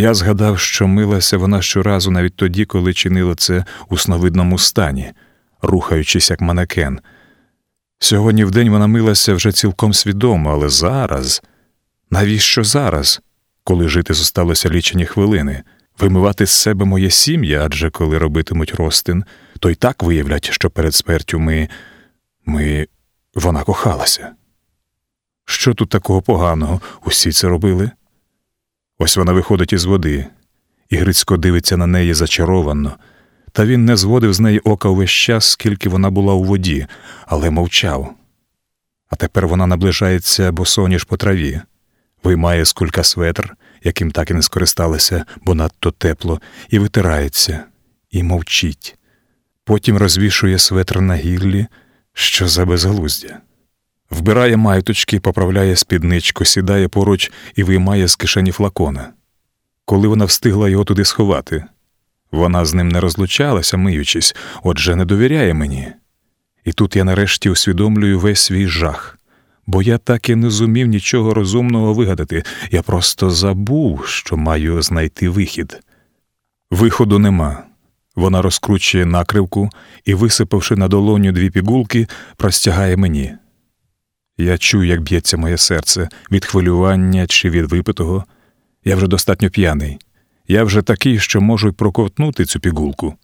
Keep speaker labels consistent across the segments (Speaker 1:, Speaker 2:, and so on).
Speaker 1: Я згадав, що милася вона щоразу навіть тоді, коли чинила це у сновидному стані, рухаючись як манекен. Сьогодні в день вона милася вже цілком свідомо, але зараз, навіщо зараз, коли жити зосталося лічені хвилини, вимивати з себе моє сім'я, адже коли робитимуть ростин, то й так виявлять, що перед смертю ми. ми. вона кохалася. Що тут такого поганого? Усі це робили? Ось вона виходить із води, і Грицько дивиться на неї зачаровано, та він не зводив з неї ока увесь час, скільки вона була у воді, але мовчав. А тепер вона наближається босоніж по траві, виймає з кулька светр, яким так і не скористалася, бо надто тепло, і витирається, і мовчить. Потім розвішує светр на гіллі, що за безглуздя. Вбирає майточки, поправляє спідничку, сідає поруч і виймає з кишені флакона. Коли вона встигла його туди сховати, вона з ним не розлучалася, миючись, отже, не довіряє мені. І тут я нарешті усвідомлюю весь свій жах, бо я так і не зумів нічого розумного вигадати, я просто забув, що маю знайти вихід. Виходу нема. Вона розкручує накривку і, висипавши на долоню дві пігулки, простягає мені. Я чую, як б'ється моє серце від хвилювання чи від випитого. Я вже достатньо п'яний. Я вже такий, що можу й проковтнути цю пігулку.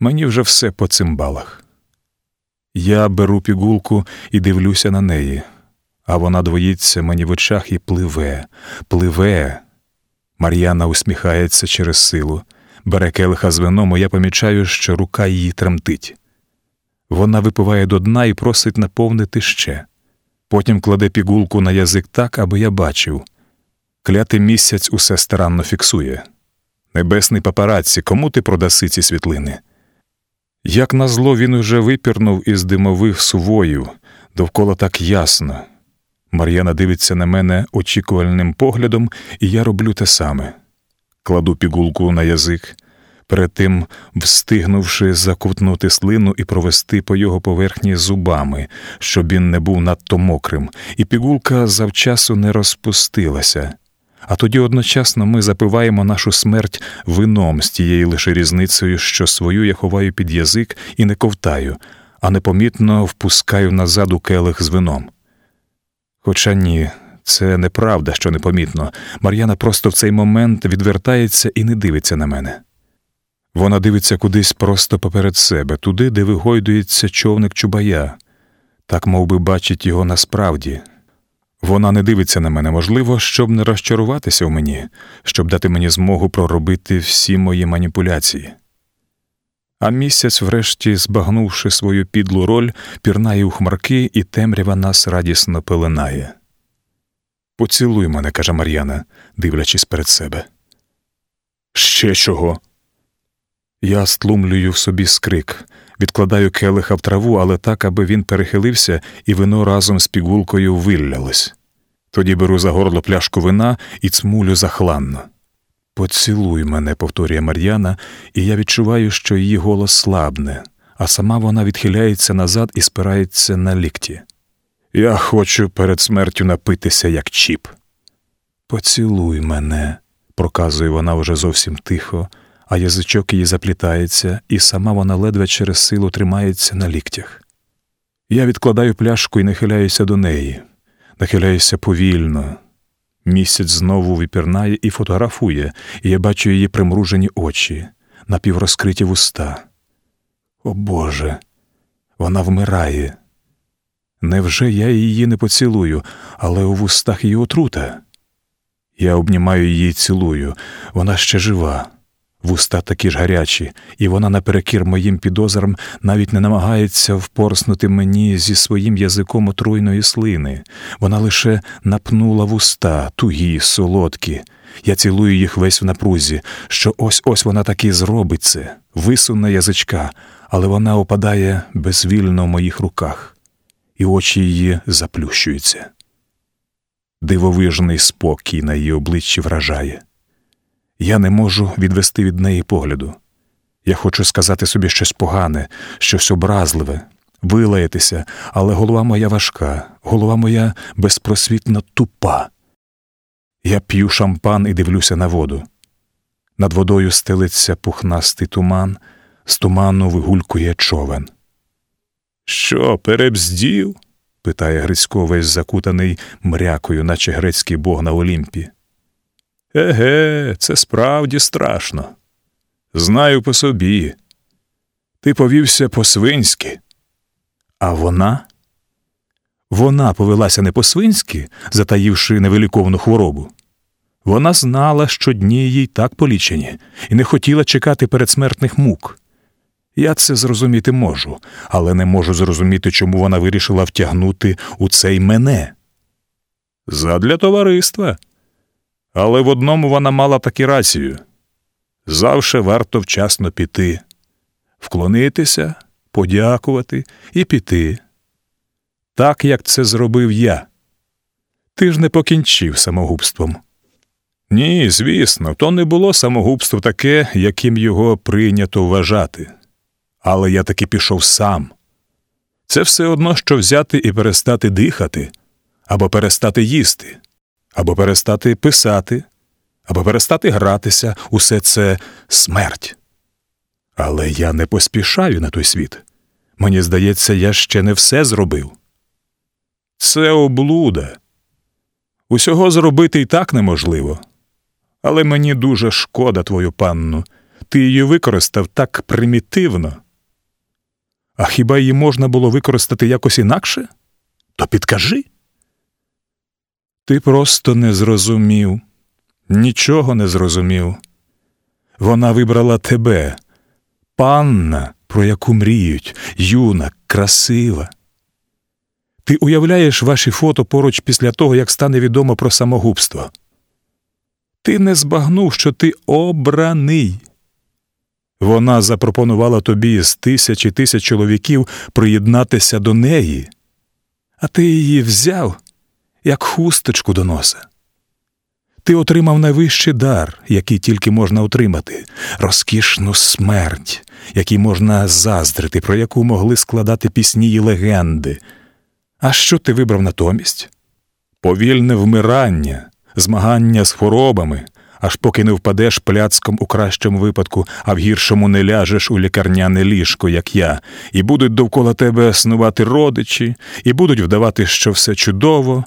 Speaker 1: Мені вже все по цимбалах. Я беру пігулку і дивлюся на неї, а вона двоїться мені в очах і пливе, пливе. Мар'яна усміхається через силу, бере келиха з вином, і я помічаю, що рука її тремтить. Вона випиває до дна і просить наповнити ще. Потім кладе пігулку на язик так, аби я бачив. Клятий місяць усе старанно фіксує. Небесний папараці, кому ти продаси ці світлини? Як назло, він уже випірнув із димових сувоїв, довкола так ясно. Мар'яна дивиться на мене очікувальним поглядом, і я роблю те саме. Кладу пігулку на язик, перед тим встигнувши закутнути слину і провести по його поверхні зубами, щоб він не був надто мокрим, і пігулка завчасу не розпустилася. А тоді одночасно ми запиваємо нашу смерть вином з тією лише різницею, що свою я ховаю під язик і не ковтаю, а непомітно впускаю назад у келих з вином. Хоча ні, це неправда, що непомітно. Мар'яна просто в цей момент відвертається і не дивиться на мене. Вона дивиться кудись просто поперед себе, туди, де вигойдується човник чубая, так мов би, бачить його насправді. Вона не дивиться на мене, можливо, щоб не розчаруватися в мені, щоб дати мені змогу проробити всі мої маніпуляції. А місяць, врешті, збагнувши свою підлу роль, пірнає у хмарки, і темрява нас радісно пеленає. Поцілуй мене, каже Мар'яна, дивлячись перед себе. Ще чого? Я стлумлюю в собі скрик, відкладаю келиха в траву, але так, аби він перехилився, і вино разом з пігулкою виллялось. Тоді беру за горло пляшку вина і цмулю захланно. Поцілуй мене, повторює Мар'яна, і я відчуваю, що її голос слабне, а сама вона відхиляється назад і спирається на лікті. Я хочу перед смертю напитися, як чіп. Поцілуй мене, проказує вона вже зовсім тихо а язичок її заплітається, і сама вона ледве через силу тримається на ліктях. Я відкладаю пляшку і нахиляюся до неї, нахиляюся повільно. Місяць знову випірнає і фотографує, і я бачу її примружені очі, напіврозкриті вуста. О Боже, вона вмирає. Невже я її не поцілую, але у вустах її отрута? Я обнімаю її і цілую, вона ще жива. Вуста такі ж гарячі, і вона наперекір моїм підозрам навіть не намагається впорснути мені зі своїм язиком отруйної слини. Вона лише напнула вуста, тугі, солодкі. Я цілую їх весь в напрузі, що ось ось вона таки зробить це, висуне язичка, але вона опадає безвільно в моїх руках, і очі її заплющуються. Дивовижний спокій на її обличчі вражає. Я не можу відвести від неї погляду. Я хочу сказати собі щось погане, щось образливе, вилаятися, але голова моя важка, голова моя безпросвітно тупа. Я п'ю шампан і дивлюся на воду. Над водою стелиться пухнастий туман, з туману вигулькує човен. Що, перебздів? питає Грицько весь закутаний мрякою, наче грецький бог на Олімпі. Еге, це справді страшно. Знаю по собі. Ти повівся по-свинськи. А вона? Вона повелася не по-свинськи, затаївши невеликовну хворобу. Вона знала, що дні їй так полічені, і не хотіла чекати передсмертних мук. Я це зрозуміти можу, але не можу зрозуміти, чому вона вирішила втягнути у цей мене. Задля товариства. Але в одному вона мала таки рацію завше варто вчасно піти, вклонитися, подякувати і піти. Так, як це зробив я. Ти ж не покінчив самогубством. Ні, звісно, то не було самогубство таке, яким його прийнято вважати. Але я таки пішов сам. Це все одно, що взяти і перестати дихати, або перестати їсти, або перестати писати, або перестати гратися усе це смерть. Але я не поспішаю на той світ. Мені здається, я ще не все зробив. Це облуда. Усього зробити і так неможливо. Але мені дуже шкода твою панну. Ти її використав так примітивно. А хіба її можна було використати якось інакше? То підкажи. Ти просто не зрозумів, нічого не зрозумів. Вона вибрала тебе, панна, про яку мріють, юна, красива. Ти уявляєш ваші фото поруч після того, як стане відомо про самогубство. Ти не збагнув, що ти обраний. Вона запропонувала тобі з тисяч і тисяч чоловіків приєднатися до неї, а ти її взяв, як хусточку до носа. Ти отримав найвищий дар, який тільки можна отримати, розкішну смерть, якій можна заздрити, про яку могли складати пісні й легенди. А що ти вибрав натомість? Повільне вмирання, змагання з хворобами, аж поки не впадеш пляцком у кращому випадку, а в гіршому не ляжеш у лікарняне ліжко, як я, і будуть довкола тебе снувати родичі, і будуть вдавати, що все чудово.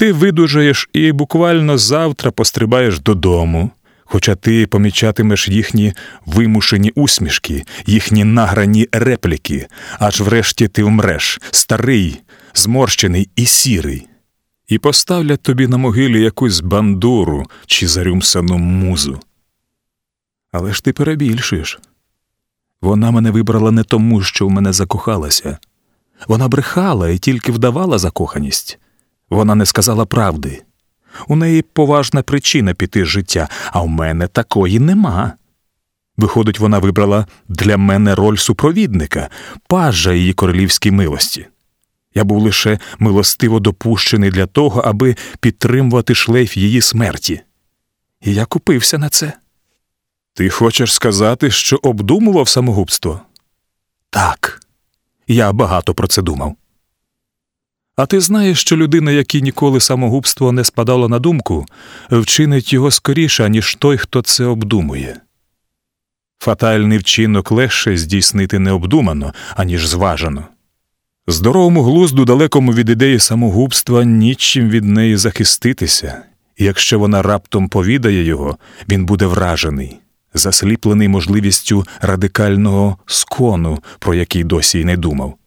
Speaker 1: Ти видужаєш і буквально завтра пострибаєш додому. Хоча ти помічатимеш їхні вимушені усмішки, їхні награні репліки, аж врешті ти вмреш, старий, зморщений і сірий, і поставлять тобі на могилі якусь бандуру чи зарюмсану музу. Але ж ти перебільшуєш. Вона мене вибрала не тому, що в мене закохалася. Вона брехала і тільки вдавала закоханість. Вона не сказала правди. У неї поважна причина піти з життя, а в мене такої нема. Виходить, вона вибрала для мене роль супровідника, пажа її королівській милості. Я був лише милостиво допущений для того, аби підтримувати шлейф її смерті. І я купився на це. Ти хочеш сказати, що обдумував самогубство? Так, я багато про це думав. А ти знаєш, що людина, якій ніколи самогубство не спадало на думку, вчинить його скоріше, ніж той, хто це обдумує. Фатальний вчинок легше здійснити необдумано, аніж зважено. Здоровому глузду, далекому від ідеї самогубства, нічим від неї захиститися, і якщо вона раптом повідає його, він буде вражений, засліплений можливістю радикального скону, про який досі й не думав.